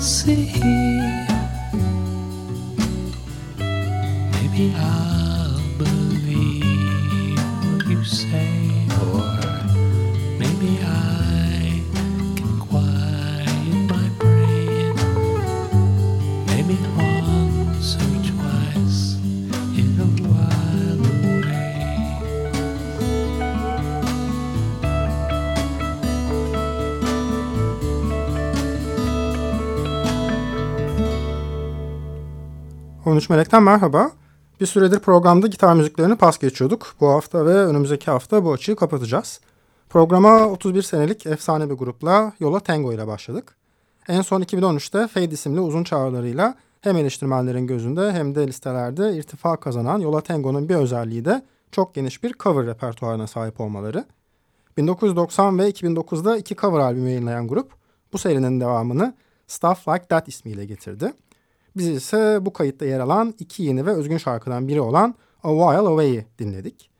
see. Maybe I. 13 Melek'ten merhaba. Bir süredir programda gitar müziklerini pas geçiyorduk. Bu hafta ve önümüzdeki hafta bu açığı kapatacağız. Programa 31 senelik efsane bir grupla Yola Tango ile başladık. En son 2013'te Fade isimli uzun çağrılarıyla hem eleştirmenlerin gözünde hem de listelerde irtifa kazanan Yola Tango'nun bir özelliği de çok geniş bir cover repertuarına sahip olmaları. 1990 ve 2009'da iki cover albümü yayınlayan grup bu serinin devamını Stuff Like That ismiyle getirdi. Biz ise bu kayıtta yer alan iki yeni ve özgün şarkıdan biri olan A While Away'i dinledik.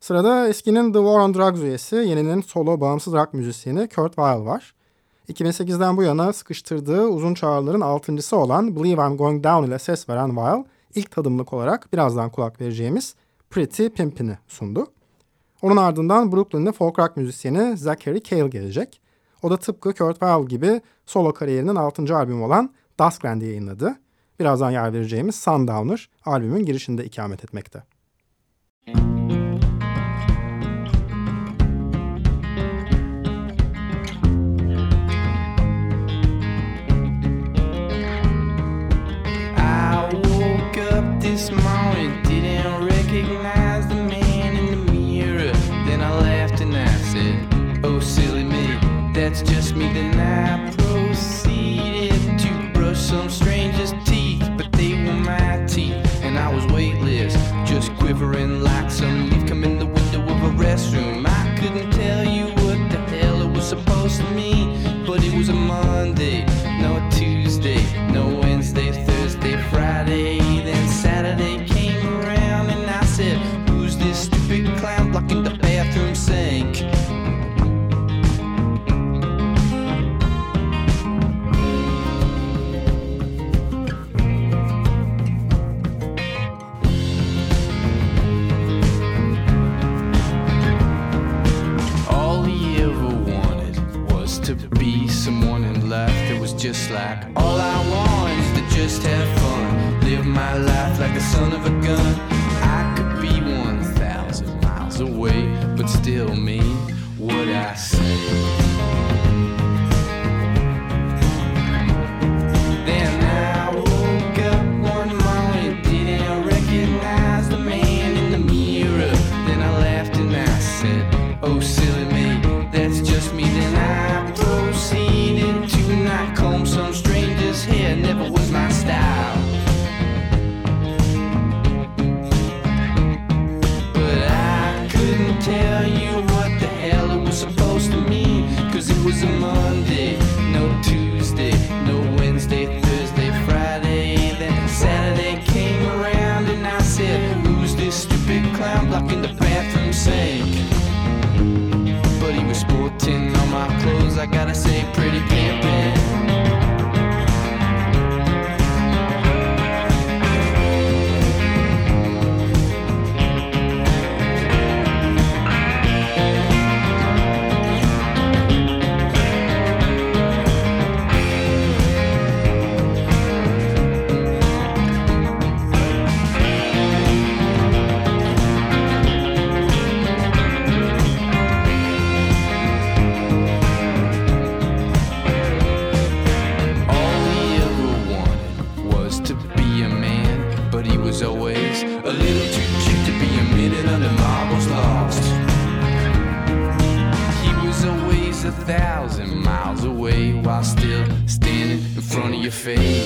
Sırada eskinin The War on Drugs üyesi, yeninin solo bağımsız rock müzisyeni Kurt Weill var. 2008'den bu yana sıkıştırdığı uzun çağrıların altıncısı olan Believe I'm Going Down ile ses veren Weill, ilk tadımlık olarak birazdan kulak vereceğimiz Pretty Pimpin'i sundu. Onun ardından Brooklyn'li folk rock müzisyeni Zachary Cale gelecek. O da tıpkı Kurt Weill gibi solo kariyerinin 6. albümü olan Duskland'i yayınladı. Birazdan yer vereceğimiz Sundowner albümün girişinde ikamet etmekte. Cause it was a Monday, no Tuesday, no Wednesday, Thursday, Friday. Then Saturday came around and I said, Who's this stupid clown blocking the bathroom sink? But he was sporting all my clothes, I gotta say, pretty. feet.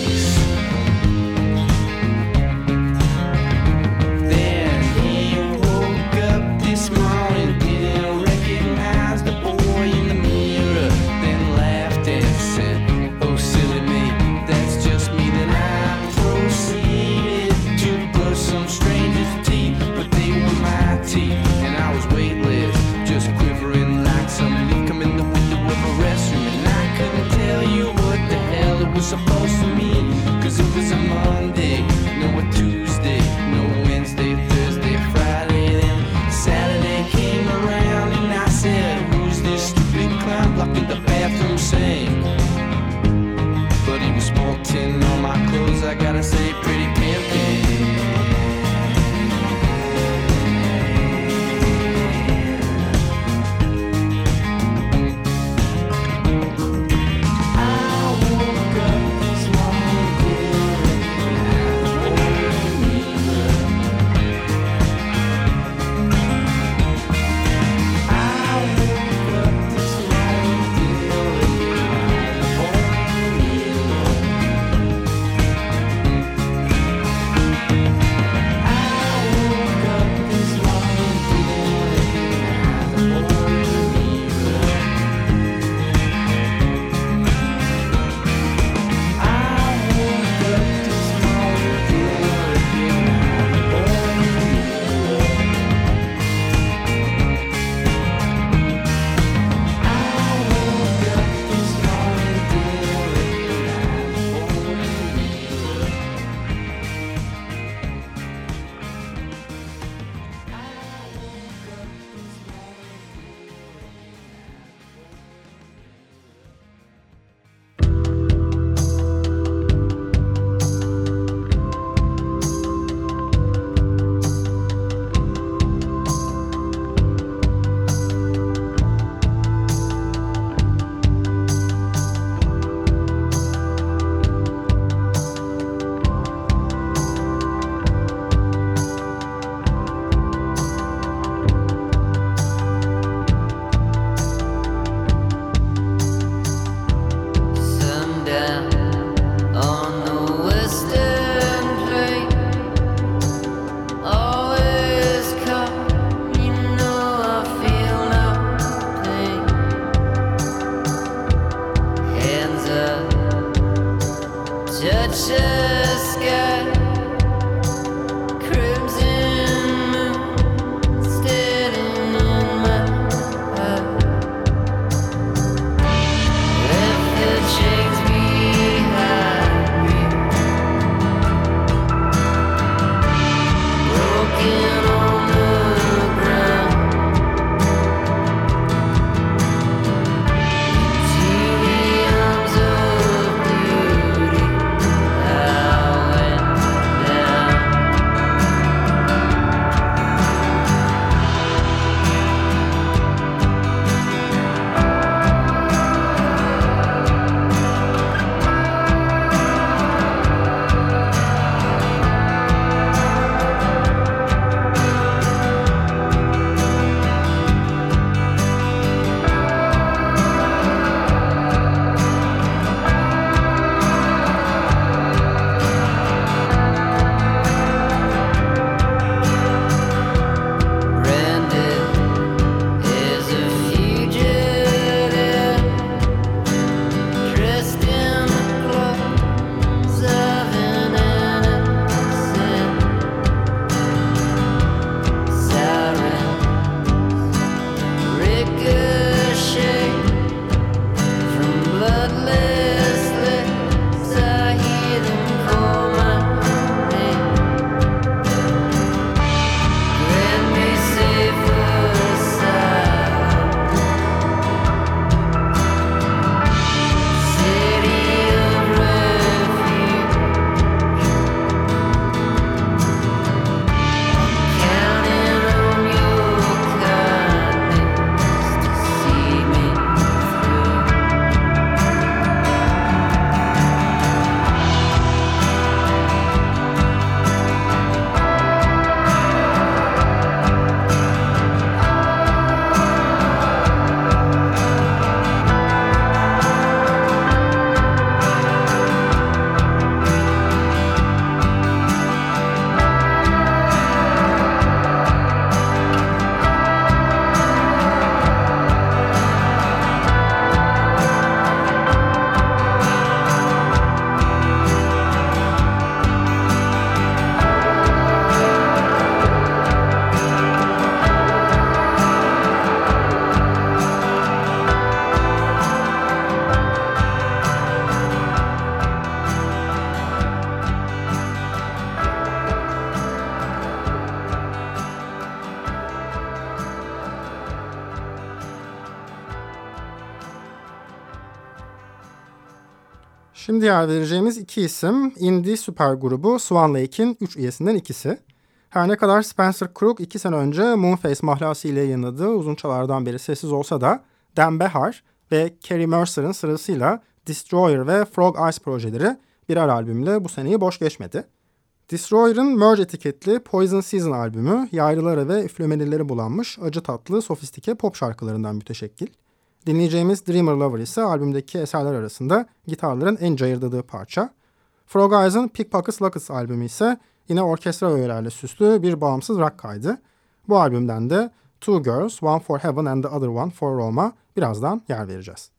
Şimdi yer vereceğimiz iki isim indie süper grubu Swan Lake'in üç üyesinden ikisi. Her ne kadar Spencer Crook iki sene önce Moonface mahlası ile yayınladığı uzunçalardan beri sessiz olsa da Dan Behar ve Kerry Mercer'ın sırasıyla Destroyer ve Frog Ice projeleri birer albümle bu seneyi boş geçmedi. Destroyer'ın Merge etiketli Poison Season albümü yayrıları ve üflemelileri bulanmış acı tatlı sofistike pop şarkılarından müteşekkil. Dinleyeceğimiz Dreamer Lover ise albümdeki eserler arasında gitarların en cayırdadığı parça. Frog Eyes'ın Pickpockets Lockets albümü ise yine orkestra öğelerle süslü bir bağımsız rock kaydı. Bu albümden de Two Girls, One for Heaven and the Other One for Roma birazdan yer vereceğiz.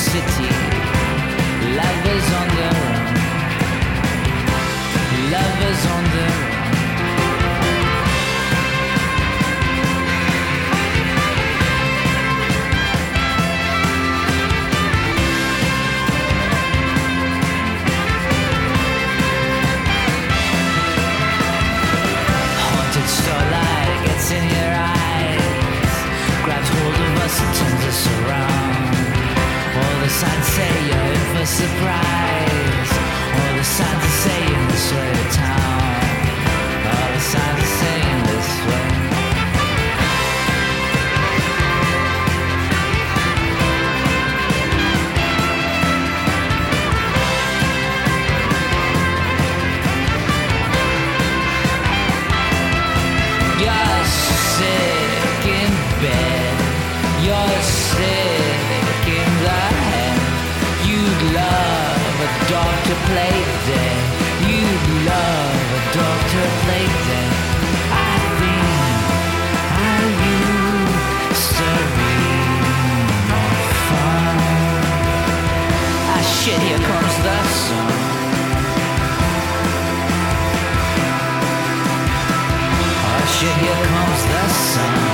City, lovers on the run, lovers on the run. Haunted starlight gets in your eyes, grabs hold of us and turns us around signs say you're in for surprise. All the signs are a certain time. played dead. You love a doctor played dead. I think how you serene or fine. Shit, here comes that shit, here comes the sun.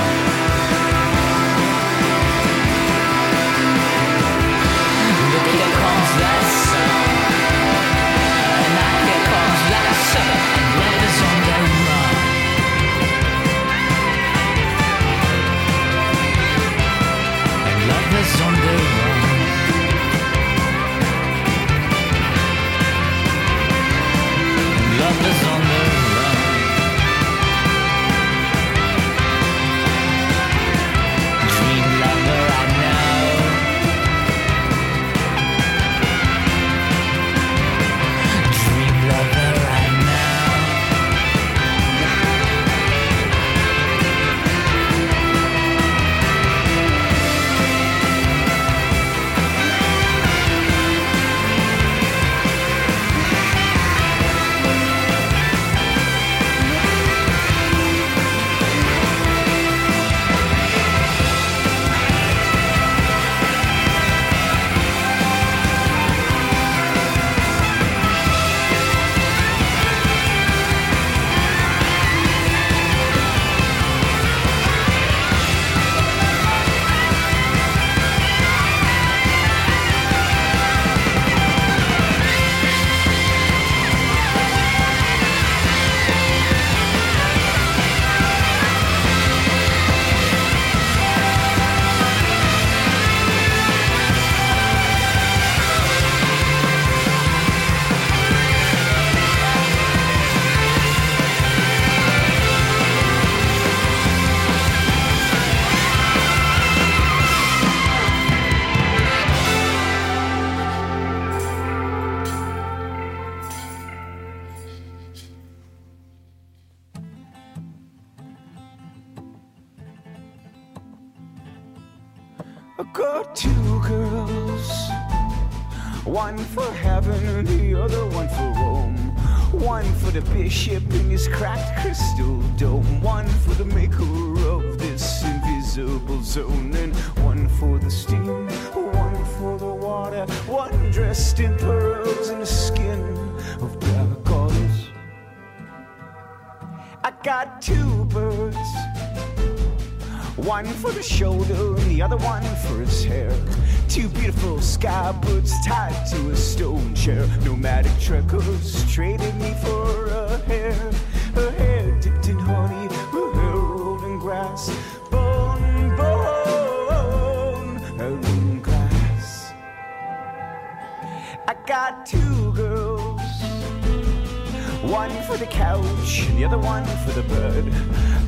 One for the couch, and the other one for the bird.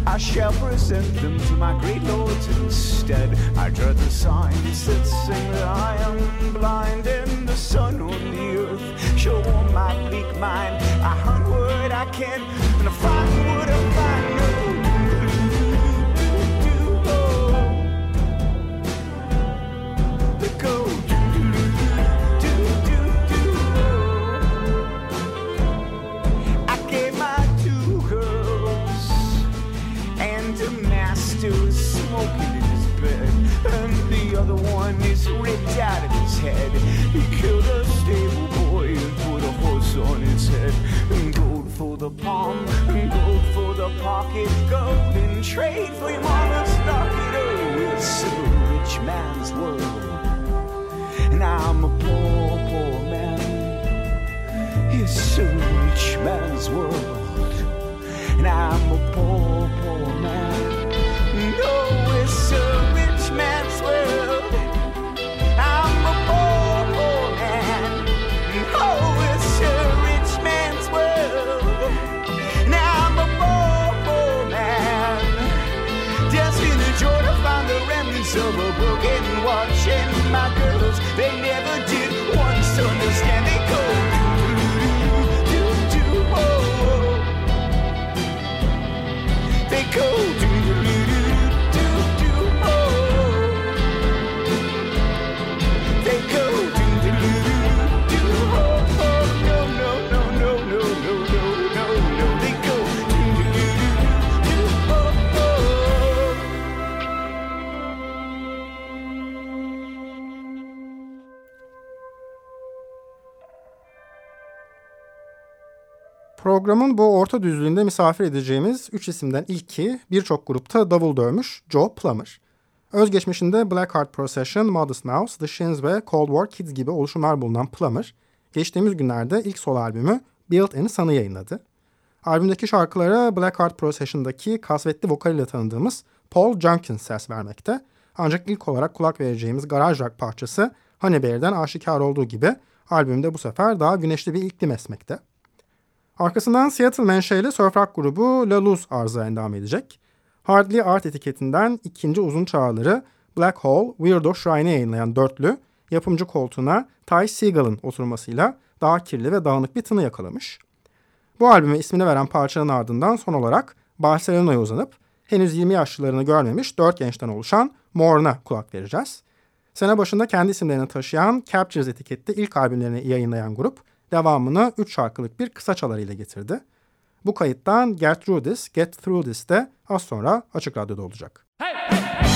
I shall present them to my great lords instead. I dread the signs that sing that I am blind, and the sun on the earth shall warm my bleak mind. I hunt what I can, and I find what I trade it's a rich man's world, and I'm a poor, poor man. It's a rich man's world, and I'm Programın bu orta düzlüğünde misafir edeceğimiz üç isimden ilki birçok grupta davul dövmüş Joe Plummer. Özgeçmişinde Black Heart Procession, Modest Mouse, The Shins ve Cold War Kids gibi oluşumlar bulunan Plummer, geçtiğimiz günlerde ilk solo albümü Built in Sun'ı yayınladı. Albümdeki şarkılara Black Heart Procession'daki kasvetli vokaliyle tanıdığımız Paul Jenkins ses vermekte. Ancak ilk olarak kulak vereceğimiz garaj rock parçası Honeybear'den aşikar olduğu gibi albümde bu sefer daha güneşli bir iklim esmekte. Arkasından Seattle menşeli surf rock grubu La Luz arıza endam edecek. Hardly Art etiketinden ikinci uzun çağrıları Black Hole, Weirdo Shrine'ı yayınlayan dörtlü, yapımcı koltuğuna Ty Seagal'ın oturmasıyla daha kirli ve dağınık bir tını yakalamış. Bu albüme ismini veren parçanın ardından son olarak Barcelona'ya uzanıp henüz 20 yaşlılarını görmemiş 4 gençten oluşan Morn'a kulak vereceğiz. Sene başında kendi isimlerini taşıyan Captures etiketli ilk albümlerini yayınlayan grup devamını 3 şarkılık bir kısa çalarıyla getirdi. Bu kayıttan This, Get Through This de az sonra Açık Radyo'da olacak. Are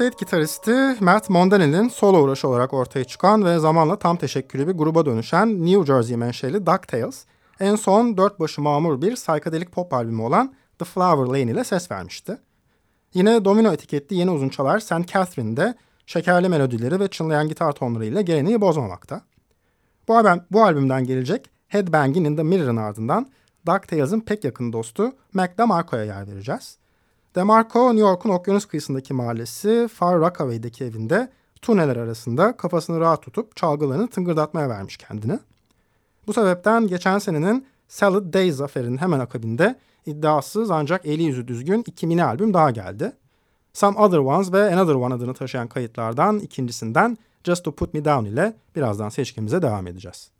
Estate gitaristi Matt Mondale'nin solo uğraşı olarak ortaya çıkan ve zamanla tam teşekküllü bir gruba dönüşen New Jersey menşeli DuckTales, en son dört başı mamur bir psychedelic pop albümü olan The Flower Lane ile ses vermişti. Yine Domino etiketli yeni uzunçalar St. Catherine'de şekerli melodileri ve çınlayan gitar tonları ile geleneği bozmamakta. Bu, albüm, bu albümden gelecek Headbanging in the Mirror'ın ardından DuckTales'ın pek yakın dostu Mac DeMarco'ya yer vereceğiz. DeMarco, New York'un okyanus kıyısındaki mahallesi Far Rockaway'deki evinde turneler arasında kafasını rahat tutup çalgılarını tıngırdatmaya vermiş kendini. Bu sebepten geçen senenin Salad Days zaferinin hemen akabinde iddiasız ancak eli yüzü düzgün iki mini albüm daha geldi. Some Other Ones ve Another One adını taşıyan kayıtlardan ikincisinden Just To Put Me Down ile birazdan seçkimize devam edeceğiz.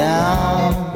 down.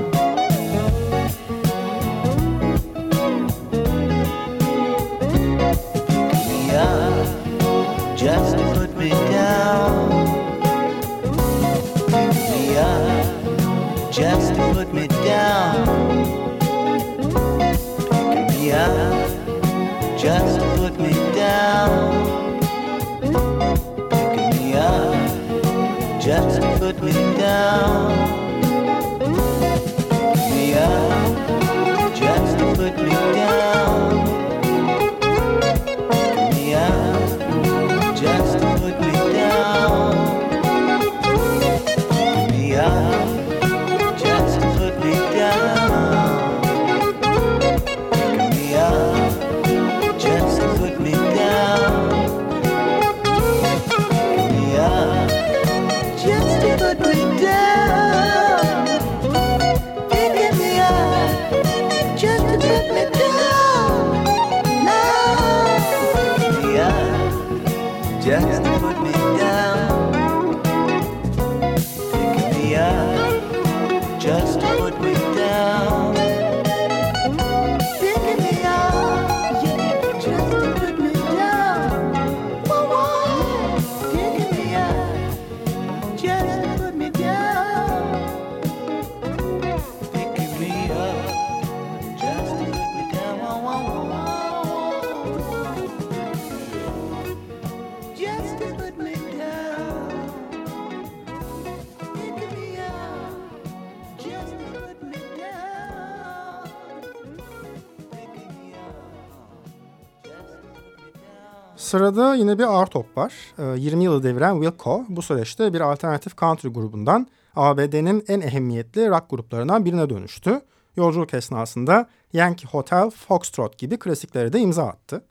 Sırada yine bir ağır top var. Ee, 20 yılı deviren Wilco bu süreçte bir alternatif country grubundan ABD'nin en ehemmiyetli rock gruplarından birine dönüştü. Yolculuk esnasında Yankee Hotel, Foxtrot gibi klasiklere de imza attı.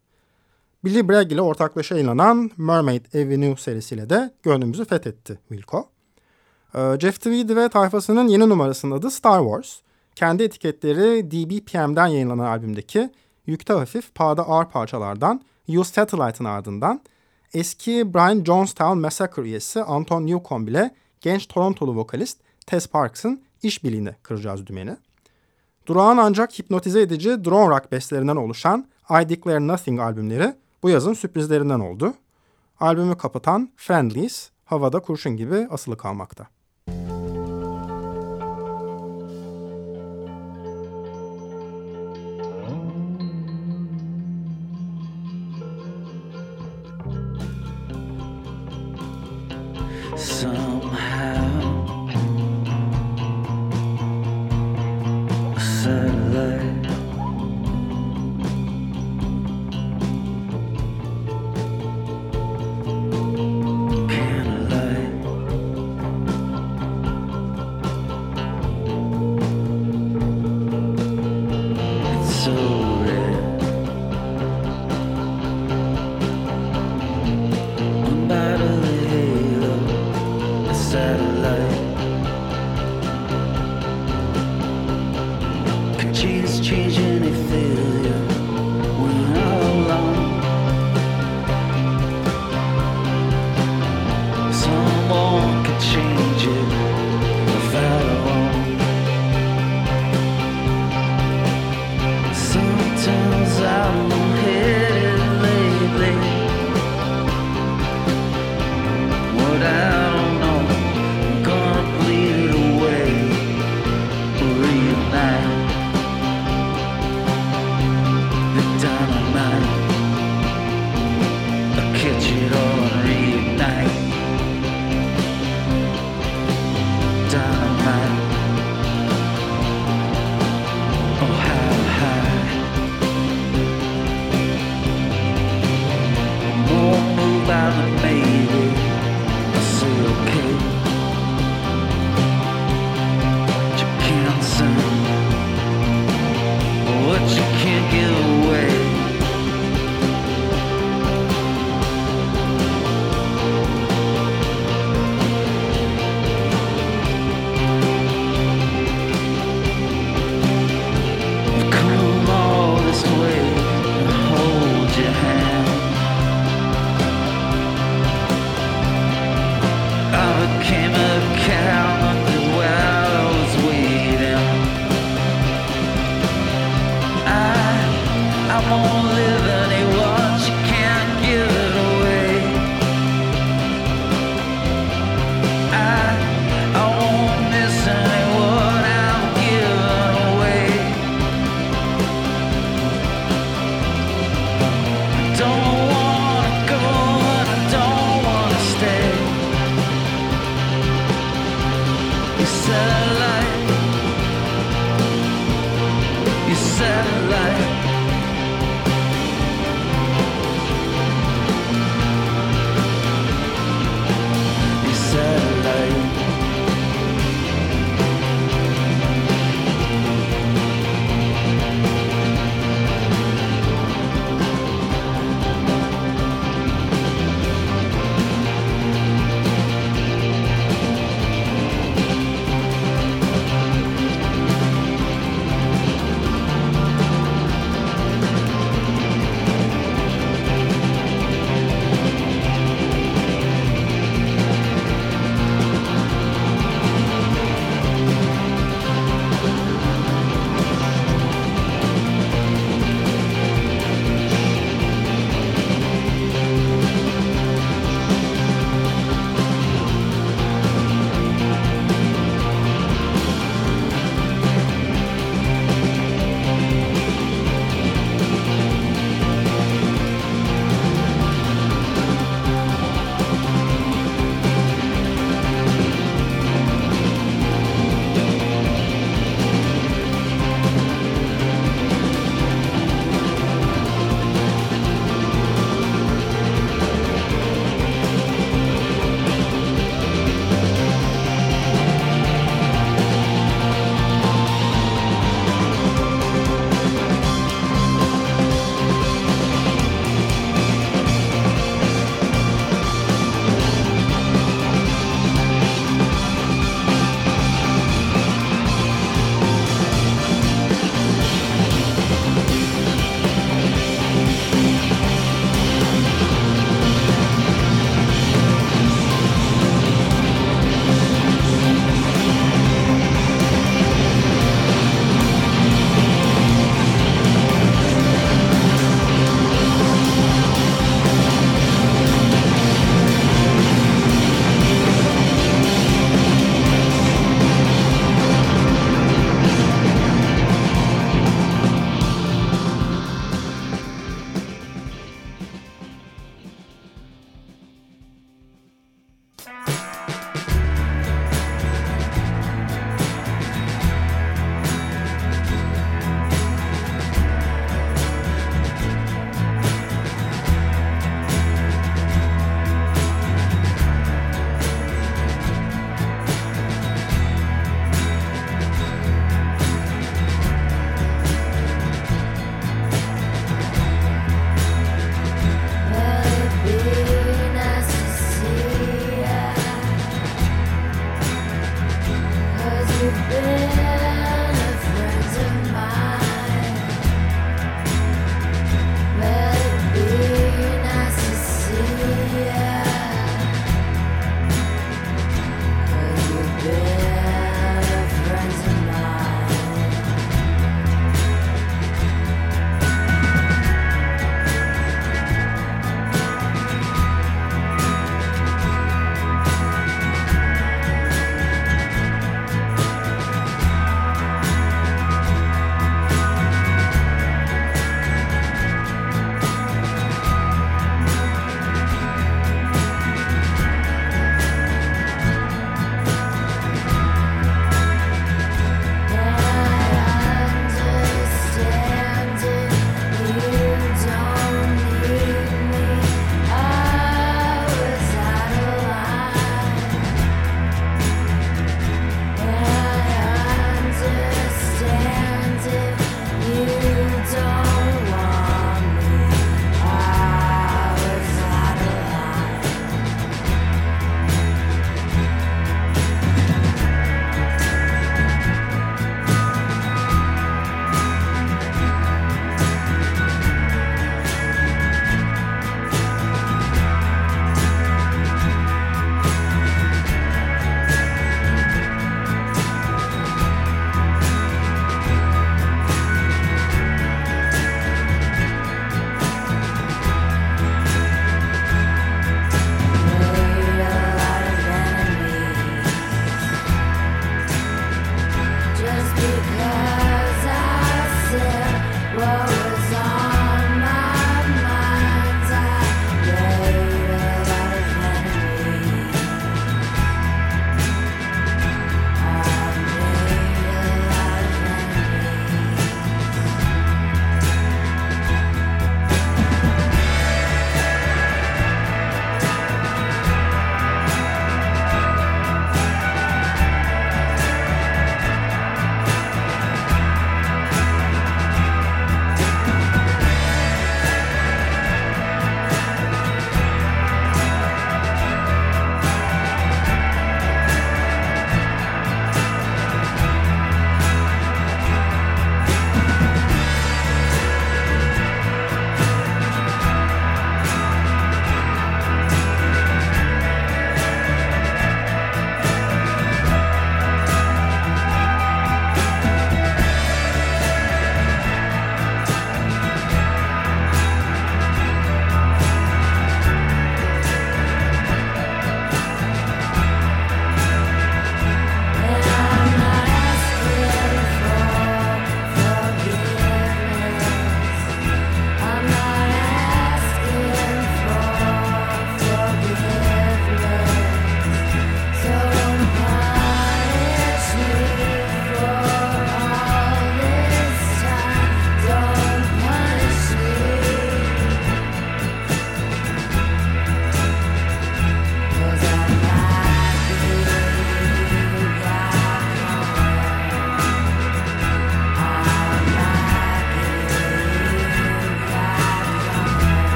Billy Bragg ile ortaklaşa yayınlanan Mermaid Avenue serisiyle de gönlümüzü fethetti Wilco. Ee, Jeff Tweedy ve tayfasının yeni numarasının adı Star Wars. Kendi etiketleri DBPM'den yayınlanan albümdeki yükte hafif, pahada ağır parçalardan U Satellite'ın ardından eski Brian Jonestown Massacre üyesi Anton Newcomb ile genç Torontolu vokalist Tess Parks'ın iş işbirliğinde kıracağız dümeni. Durağan ancak hipnotize edici drone rock bestlerinden oluşan I Declare Nothing albümleri bu yazın sürprizlerinden oldu. Albümü kapatan Friendlies havada kurşun gibi asılı kalmakta. settle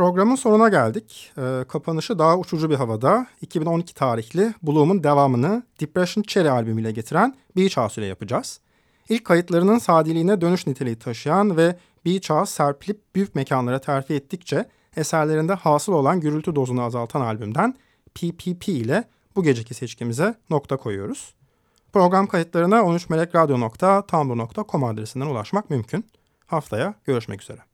Programın sonuna geldik. Ee, kapanışı daha uçucu bir havada 2012 tarihli Bloom'un devamını Depression Cherry albümüyle getiren Beach House ile yapacağız. İlk kayıtlarının sadeliğine dönüş niteliği taşıyan ve Beach House serpilip büyük mekanlara terfi ettikçe eserlerinde hasıl olan gürültü dozunu azaltan albümden PPP ile bu geceki seçkimize nokta koyuyoruz. Program kayıtlarına 13melekradyo.tumblr.com adresinden ulaşmak mümkün. Haftaya görüşmek üzere.